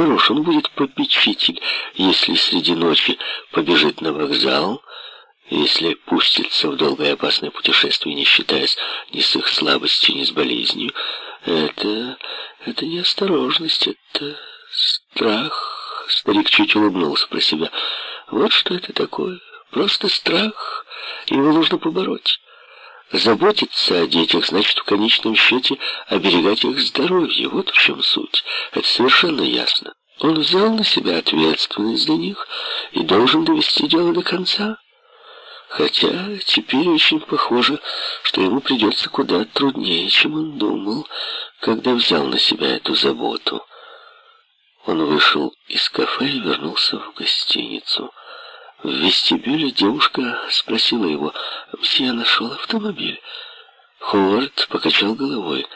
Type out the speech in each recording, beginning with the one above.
Хорош он будет попечитель, если среди ночи побежит на вокзал, если пустится в долгое опасное путешествие, не считаясь ни с их слабостью, ни с болезнью. Это... это не осторожность, это страх. Старик чуть улыбнулся про себя. Вот что это такое. Просто страх. Его нужно побороть. Заботиться о детях значит в конечном счете оберегать их здоровье. Вот в чем суть. Это совершенно ясно. Он взял на себя ответственность за них и должен довести дело до конца. Хотя теперь очень похоже, что ему придется куда труднее, чем он думал, когда взял на себя эту заботу. Он вышел из кафе и вернулся в гостиницу. В вестибюле девушка спросила его, «Мсье нашел автомобиль?» Ховард покачал головой.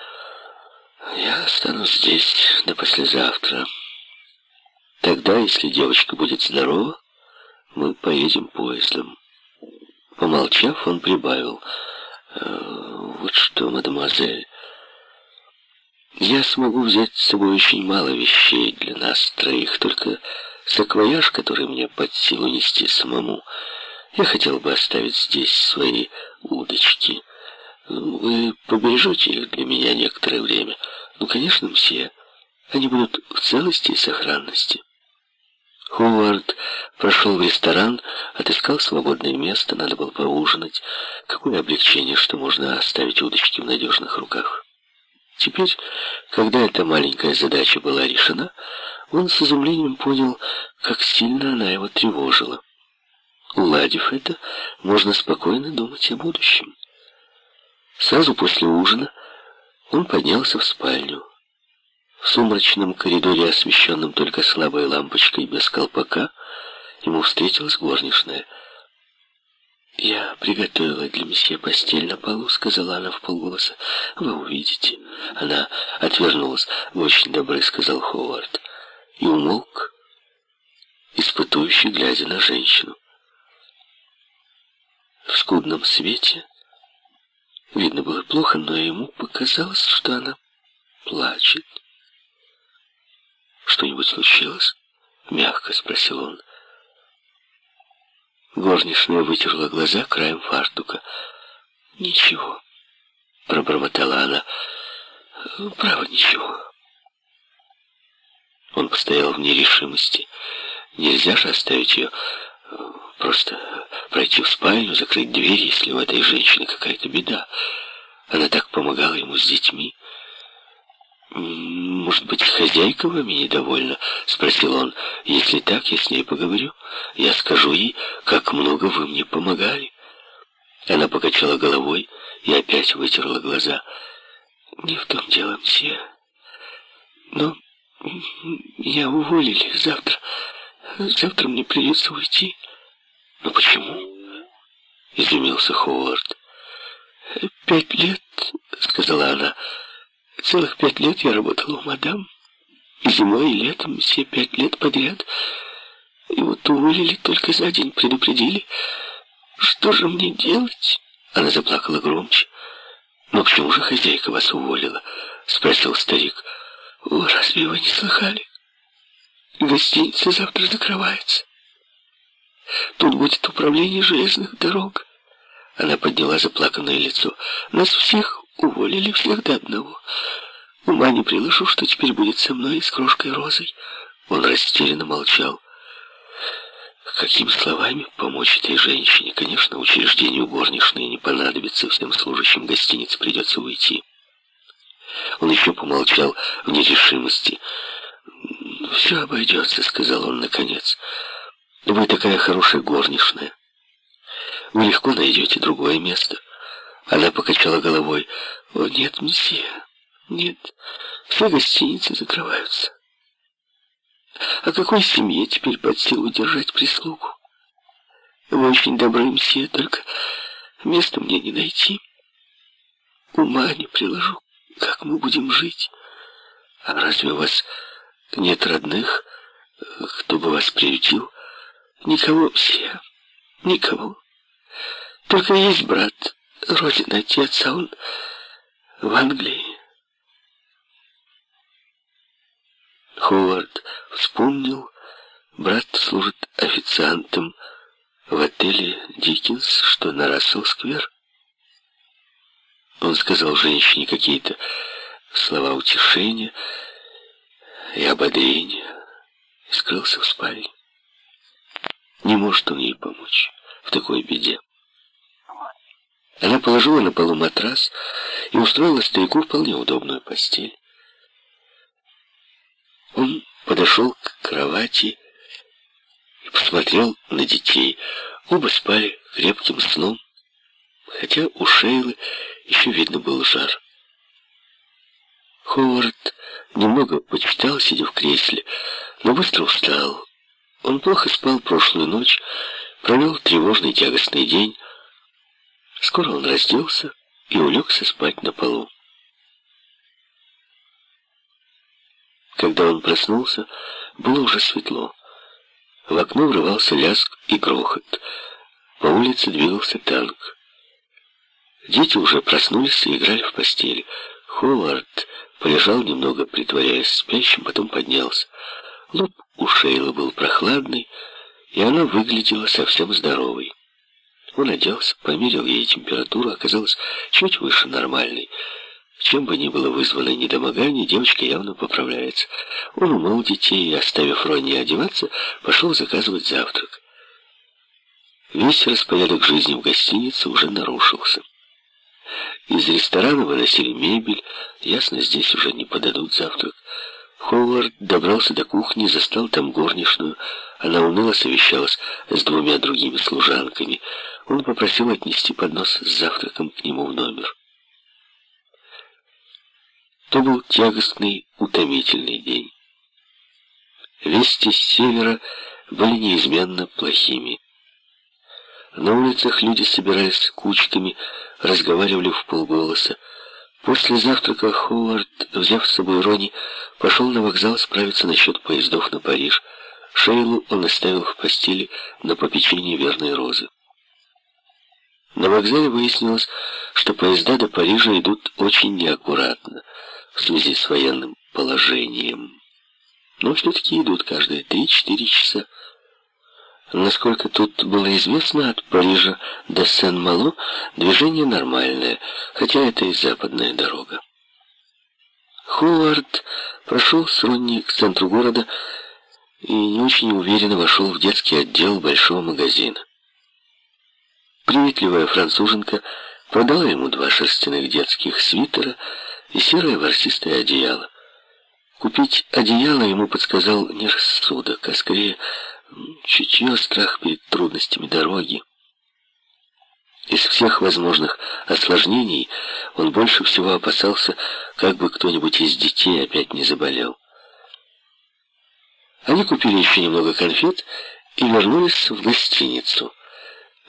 «Я останусь здесь до послезавтра. Тогда, если девочка будет здорова, мы поедем поездом». Помолчав, он прибавил, «Э, «Вот что, мадемуазель, я смогу взять с собой очень мало вещей для нас троих, только саквояж, который мне под силу нести самому. Я хотел бы оставить здесь свои удочки. Вы побережете их для меня некоторое время? Ну, конечно, мсье. Они будут в целости и сохранности. Ховард прошел в ресторан, отыскал свободное место, надо было поужинать. Какое облегчение, что можно оставить удочки в надежных руках. Теперь, когда эта маленькая задача была решена, он с изумлением понял, как сильно она его тревожила. Уладив это, можно спокойно думать о будущем. Сразу после ужина он поднялся в спальню. В сумрачном коридоре, освещенном только слабой лампочкой без колпака, ему встретилась горничная. «Я приготовила для месье постель на полу», — сказала она в полголоса. «Вы увидите». Она отвернулась. «Вы очень добры», — сказал Ховард и умолк, испытующий, глядя на женщину. В скудном свете видно было плохо, но ему показалось, что она плачет. «Что-нибудь случилось?» — мягко спросил он. Горничная вытерла глаза краем фартука. «Ничего», — пробормотала она. «Право, ничего». Он постоял в нерешимости. Нельзя же оставить ее э, просто пройти в спальню, закрыть дверь, если у этой женщины какая-то беда. Она так помогала ему с детьми. «Может быть, хозяйка вами недовольна?» — спросил он. «Если так, я с ней поговорю. Я скажу ей, как много вы мне помогали». Она покачала головой и опять вытерла глаза. «Не в том дело, мсье. Но меня уволили завтра. Завтра мне придется уйти. Но почему? Изумился Ховард. Пять лет, сказала она. Целых пять лет я работала у мадам. И зимой, и летом, все пять лет подряд. И вот уволили только за день, предупредили. Что же мне делать? Она заплакала громче. «Но почему же хозяйка вас уволила?» — спросил старик. Разве вы не слыхали? Гостиница завтра закрывается. Тут будет управление железных дорог. Она подняла заплаканное лицо. Нас всех уволили, всех до одного. Ума не приложу, что теперь будет со мной и с крошкой Розой. Он растерянно молчал. Какими словами помочь этой женщине? Конечно, учреждению горничной не понадобится, всем служащим гостиницы придется уйти. Он еще помолчал в нерешимости. «Все обойдется», — сказал он наконец. «Вы такая хорошая горничная. Вы легко найдете другое место». Она покачала головой. «О, нет, месье, нет, все гостиницы закрываются. А какой семье теперь под силу держать прислугу? Вы очень добры, месье, только места мне не найти. Ума не приложу. Как мы будем жить? А разве у вас нет родных, кто бы вас приютил? Никого все, никого. Только есть брат, родина отец, а он в Англии. Ховард вспомнил, брат служит официантом в отеле «Диккенс», что на Рассел-сквер. Он сказал женщине какие-то слова утешения и ободрения и скрылся в спальне. Не может он ей помочь в такой беде. Она положила на полу матрас и устроила старику вполне удобную постель. Он подошел к кровати и посмотрел на детей. Оба спали крепким сном, хотя у Шейлы еще видно был жар. Ховард немного почитал, сидя в кресле, но быстро устал. Он плохо спал прошлую ночь, провел тревожный тягостный день. Скоро он разделся и улегся спать на полу. Когда он проснулся, было уже светло. В окно врывался лязг и грохот. По улице двигался танк. Дети уже проснулись и играли в постели. Ховард полежал немного, притворяясь спящим, потом поднялся. Лоб у Шейлы был прохладный, и она выглядела совсем здоровой. Он оделся, померил ей температуру, оказалось чуть выше нормальной. Чем бы ни было вызвано недомогание, девочка явно поправляется. Он умыл детей и, оставив Ронни одеваться, пошел заказывать завтрак. Весь распорядок жизни в гостинице уже нарушился. Из ресторана выносили мебель, ясно, здесь уже не подадут завтрак. Ховард добрался до кухни, застал там горничную. Она уныло совещалась с двумя другими служанками. Он попросил отнести поднос с завтраком к нему в номер. То был тягостный, утомительный день. Вести с севера были неизменно плохими. На улицах люди собирались кучками, разговаривали в полголоса. После завтрака Ховард, взяв с собой Рони, пошел на вокзал справиться насчет поездов на Париж. Шейлу он оставил в постели на попечении верной розы. На вокзале выяснилось, что поезда до Парижа идут очень неаккуратно в связи с военным положением. Но все-таки идут каждые 3-4 часа. Насколько тут было известно, от Парижа до Сен-Мало движение нормальное, хотя это и западная дорога. Ховард прошел с Ронни к центру города и не очень уверенно вошел в детский отдел большого магазина. Приветливая француженка продала ему два шерстяных детских свитера и серое ворсистое одеяло. Купить одеяло ему подсказал не рассудок, а скорее чутье, страх перед трудностями дороги. Из всех возможных осложнений он больше всего опасался, как бы кто-нибудь из детей опять не заболел. Они купили еще немного конфет и вернулись в гостиницу.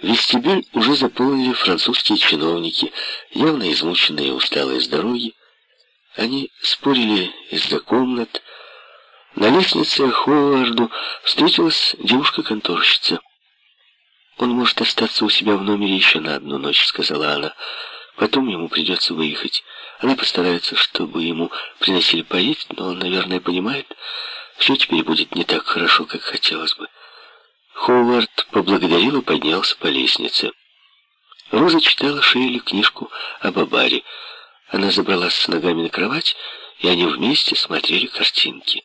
Вестибюль уже заполнили французские чиновники, явно измученные и усталые с дороги. Они спорили из-за комнат, на лестнице Ховарду встретилась девушка-конторщица. «Он может остаться у себя в номере еще на одну ночь», — сказала она. «Потом ему придется выехать. Она постарается, чтобы ему приносили поесть, но он, наверное, понимает, все теперь будет не так хорошо, как хотелось бы». Ховард поблагодарил и поднялся по лестнице. Роза читала Шейли книжку об Абаре. Она забралась с ногами на кровать, и они вместе смотрели картинки.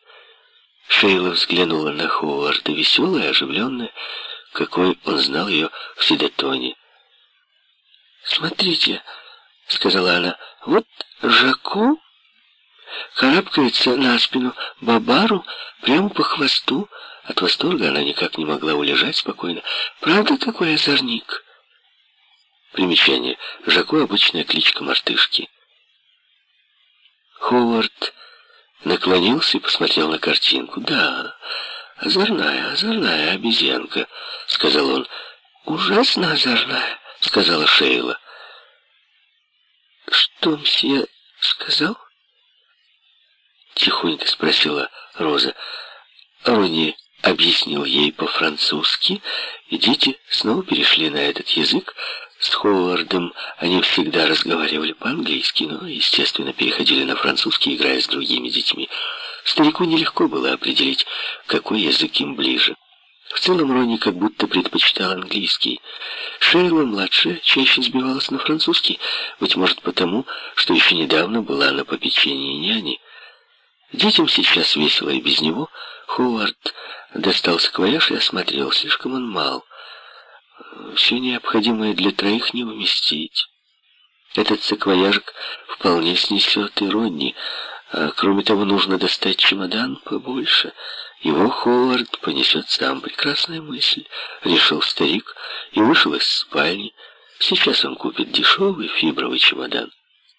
Шейла взглянула на Ховарда, веселая, оживленная, какой он знал ее в Седотоне. «Смотрите», — сказала она, — «вот Жаку карабкается на спину Бабару прямо по хвосту». От восторга она никак не могла улежать спокойно. «Правда, какой озорник?» Примечание. Жаку — обычная кличка мартышки. Ховард наклонился и посмотрел на картинку. «Да, озорная, озорная обезьянка», — сказал он. «Ужасно озорная», — сказала Шейла. «Что мсье сказал?» Тихонько спросила Роза. Рони объяснил ей по-французски, и дети снова перешли на этот язык, с Ховардом они всегда разговаривали по-английски, но, естественно, переходили на французский, играя с другими детьми. Старику нелегко было определить, какой язык им ближе. В целом Ронни как будто предпочитал английский. Шейла-младшая чаще сбивалась на французский, быть может потому, что еще недавно была на попечении няни. Детям сейчас весело и без него. Ховард достал саквояж и осмотрел, слишком он мал. Все необходимое для троих не уместить. Этот саквояжик вполне снесет и Ронни, а кроме того нужно достать чемодан побольше. Его Ховард понесет сам. Прекрасная мысль, решил старик и вышел из спальни. Сейчас он купит дешевый фибровый чемодан.